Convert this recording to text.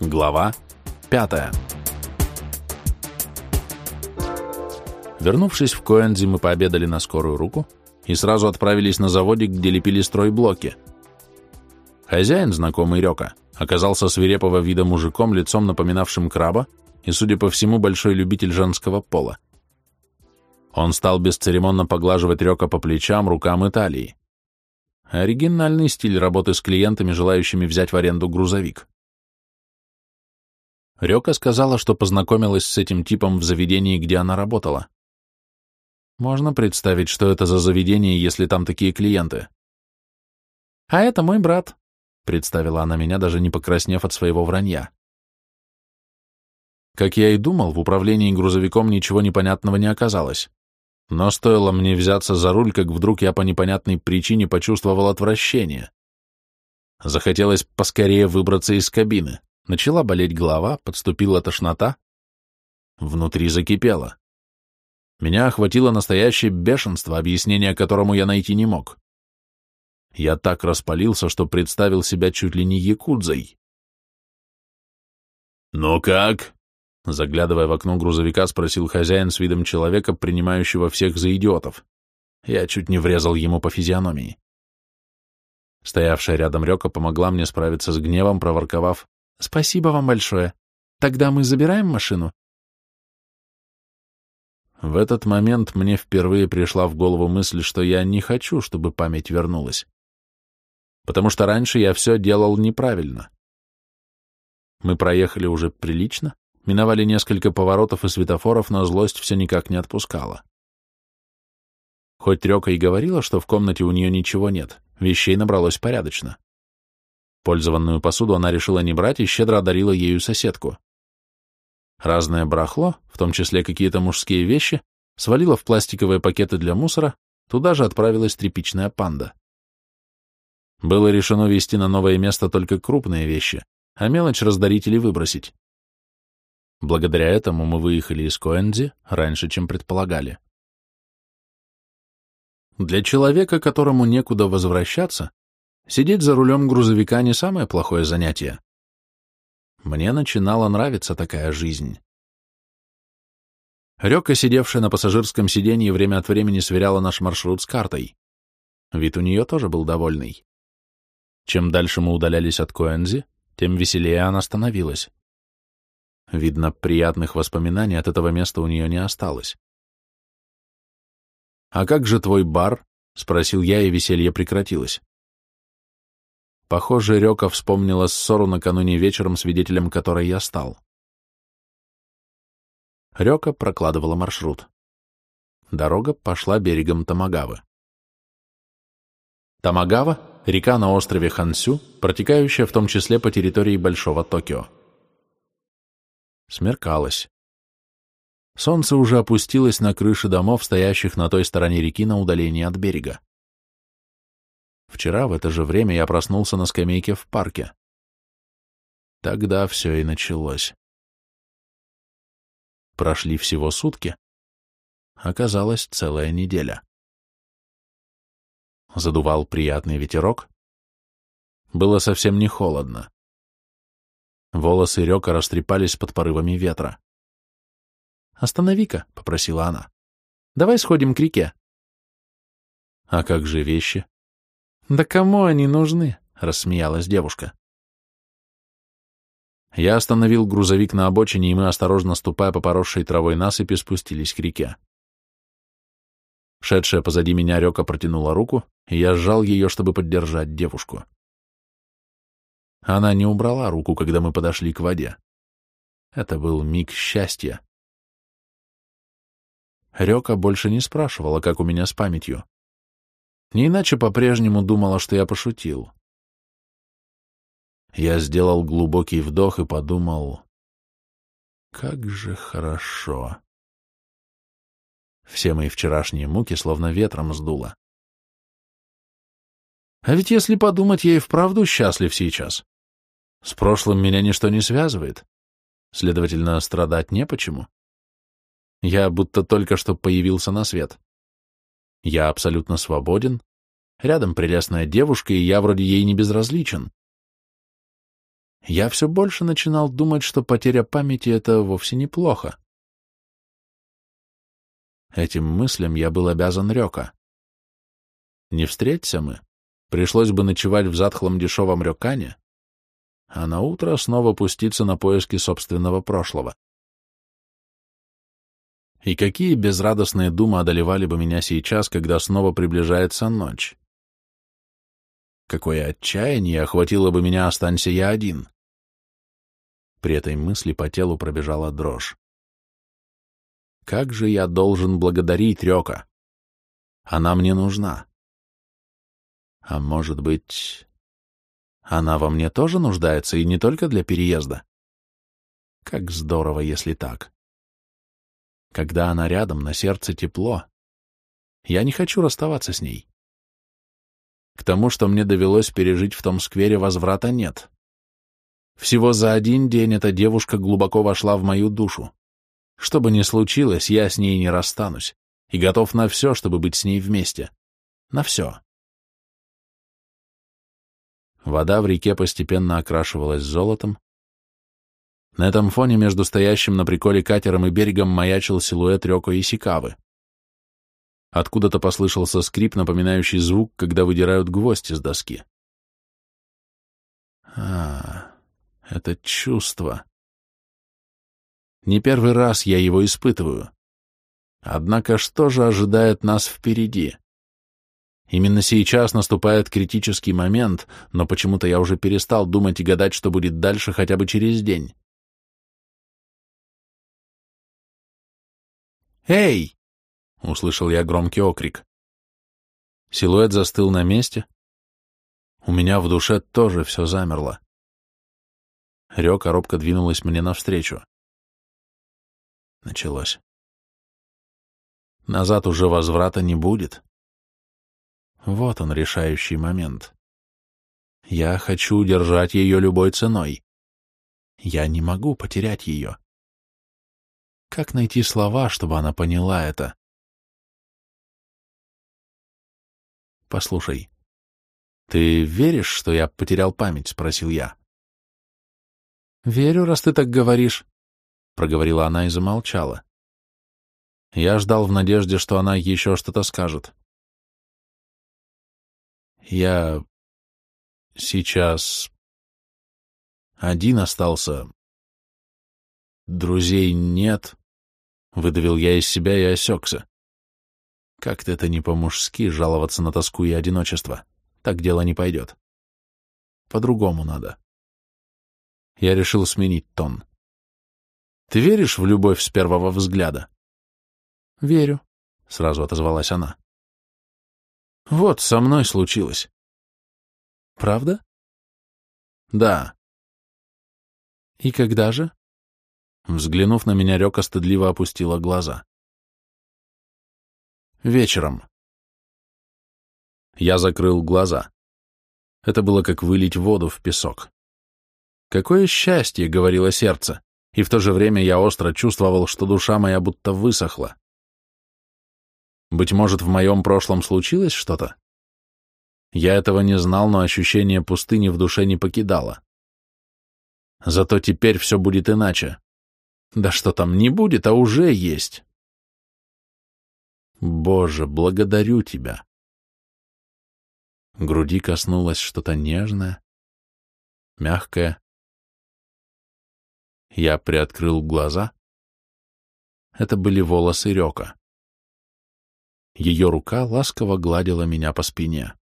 Глава 5 Вернувшись в Коэнзи, мы пообедали на скорую руку и сразу отправились на заводик, где лепили стройблоки. Хозяин, знакомый Рёка, оказался свирепого вида мужиком, лицом напоминавшим краба и, судя по всему, большой любитель женского пола. Он стал бесцеремонно поглаживать Рёка по плечам, рукам и талии. Оригинальный стиль работы с клиентами, желающими взять в аренду грузовик. Рёка сказала, что познакомилась с этим типом в заведении, где она работала. Можно представить, что это за заведение, если там такие клиенты. «А это мой брат», — представила она меня, даже не покраснев от своего вранья. Как я и думал, в управлении грузовиком ничего непонятного не оказалось. Но стоило мне взяться за руль, как вдруг я по непонятной причине почувствовал отвращение. Захотелось поскорее выбраться из кабины. Начала болеть голова, подступила тошнота. Внутри закипело. Меня охватило настоящее бешенство, объяснение которому я найти не мог. Я так распалился, что представил себя чуть ли не якудзой. «Ну как?» Заглядывая в окно грузовика, спросил хозяин с видом человека, принимающего всех за идиотов. Я чуть не врезал ему по физиономии. Стоявшая рядом Рёка помогла мне справиться с гневом, проворковав Спасибо вам большое. Тогда мы забираем машину? В этот момент мне впервые пришла в голову мысль, что я не хочу, чтобы память вернулась. Потому что раньше я все делал неправильно. Мы проехали уже прилично, миновали несколько поворотов и светофоров, но злость все никак не отпускала. Хоть Рёка и говорила, что в комнате у нее ничего нет, вещей набралось порядочно. Пользованную посуду она решила не брать и щедро одарила ею соседку. Разное барахло, в том числе какие-то мужские вещи, свалила в пластиковые пакеты для мусора, туда же отправилась тряпичная панда. Было решено везти на новое место только крупные вещи, а мелочь раздарить или выбросить. Благодаря этому мы выехали из Коэнзи раньше, чем предполагали. Для человека, которому некуда возвращаться, Сидеть за рулем грузовика не самое плохое занятие. Мне начинала нравиться такая жизнь. Рёка, сидевшая на пассажирском сиденье, время от времени сверяла наш маршрут с картой. Вид у нее тоже был довольный. Чем дальше мы удалялись от Коэнзи, тем веселее она становилась. Видно, приятных воспоминаний от этого места у нее не осталось. «А как же твой бар?» — спросил я, и веселье прекратилось. Похоже, Рёка вспомнила ссору накануне вечером, свидетелем которой я стал. Рёка прокладывала маршрут. Дорога пошла берегом Тамагавы. Тамагава — река на острове Хансю, протекающая в том числе по территории Большого Токио. Смеркалось. Солнце уже опустилось на крыши домов, стоящих на той стороне реки на удалении от берега. Вчера в это же время я проснулся на скамейке в парке. Тогда все и началось. Прошли всего сутки. Оказалось, целая неделя. Задувал приятный ветерок. Было совсем не холодно. Волосы Рёка растрепались под порывами ветра. «Останови-ка», — попросила она. «Давай сходим к реке». «А как же вещи?» «Да кому они нужны?» — рассмеялась девушка. Я остановил грузовик на обочине, и мы, осторожно ступая по поросшей травой насыпи, спустились к реке. Шедшая позади меня Река протянула руку, и я сжал ее, чтобы поддержать девушку. Она не убрала руку, когда мы подошли к воде. Это был миг счастья. Река больше не спрашивала, как у меня с памятью. Не иначе по-прежнему думала, что я пошутил. Я сделал глубокий вдох и подумал, как же хорошо. Все мои вчерашние муки словно ветром сдуло. А ведь если подумать, я и вправду счастлив сейчас. С прошлым меня ничто не связывает. Следовательно, страдать не почему. Я будто только что появился на свет. Я абсолютно свободен, рядом прелестная девушка, и я вроде ей не безразличен. я все больше начинал думать, что потеря памяти — это вовсе неплохо. Этим мыслям я был обязан Рёка. Не встреться мы, пришлось бы ночевать в затхлом дешевом Рёкане, а на утро снова пуститься на поиски собственного прошлого. И какие безрадостные думы одолевали бы меня сейчас, когда снова приближается ночь? Какое отчаяние охватило бы меня, останься я один. При этой мысли по телу пробежала дрожь. Как же я должен благодарить Рёка? Она мне нужна. А может быть, она во мне тоже нуждается, и не только для переезда? Как здорово, если так. Когда она рядом, на сердце тепло. Я не хочу расставаться с ней. К тому, что мне довелось пережить в том сквере, возврата нет. Всего за один день эта девушка глубоко вошла в мою душу. Что бы ни случилось, я с ней не расстанусь и готов на все, чтобы быть с ней вместе. На все. Вода в реке постепенно окрашивалась золотом. На этом фоне между стоящим на приколе катером и берегом маячил силуэт Рёко Исикавы. Откуда-то послышался скрип, напоминающий звук, когда выдирают гвоздь из доски. А, это чувство. Не первый раз я его испытываю. Однако что же ожидает нас впереди? Именно сейчас наступает критический момент, но почему-то я уже перестал думать и гадать, что будет дальше хотя бы через день. «Эй!» — услышал я громкий окрик. Силуэт застыл на месте. У меня в душе тоже все замерло. Рёка робко двинулась мне навстречу. Началось. Назад уже возврата не будет. Вот он, решающий момент. Я хочу удержать ее любой ценой. Я не могу потерять ее. Как найти слова, чтобы она поняла это? Послушай, ты веришь, что я потерял память? Спросил я. Верю, раз ты так говоришь, проговорила она и замолчала. Я ждал в надежде, что она еще что-то скажет. Я сейчас один остался. Друзей нет. Выдавил я из себя и осекся. Как-то это не по-мужски жаловаться на тоску и одиночество. Так дело не пойдет. По-другому надо. Я решил сменить тон. Ты веришь в любовь с первого взгляда? Верю, сразу отозвалась она. Вот, со мной случилось. Правда? Да. И когда же? Взглянув на меня, Рёка стыдливо опустила глаза. Вечером. Я закрыл глаза. Это было как вылить воду в песок. Какое счастье, говорило сердце, и в то же время я остро чувствовал, что душа моя будто высохла. Быть может, в моем прошлом случилось что-то? Я этого не знал, но ощущение пустыни в душе не покидало. Зато теперь все будет иначе. Да что там не будет, а уже есть. Боже, благодарю тебя. Груди коснулось что-то нежное, мягкое. Я приоткрыл глаза. Это были волосы Рёка. Ее рука ласково гладила меня по спине.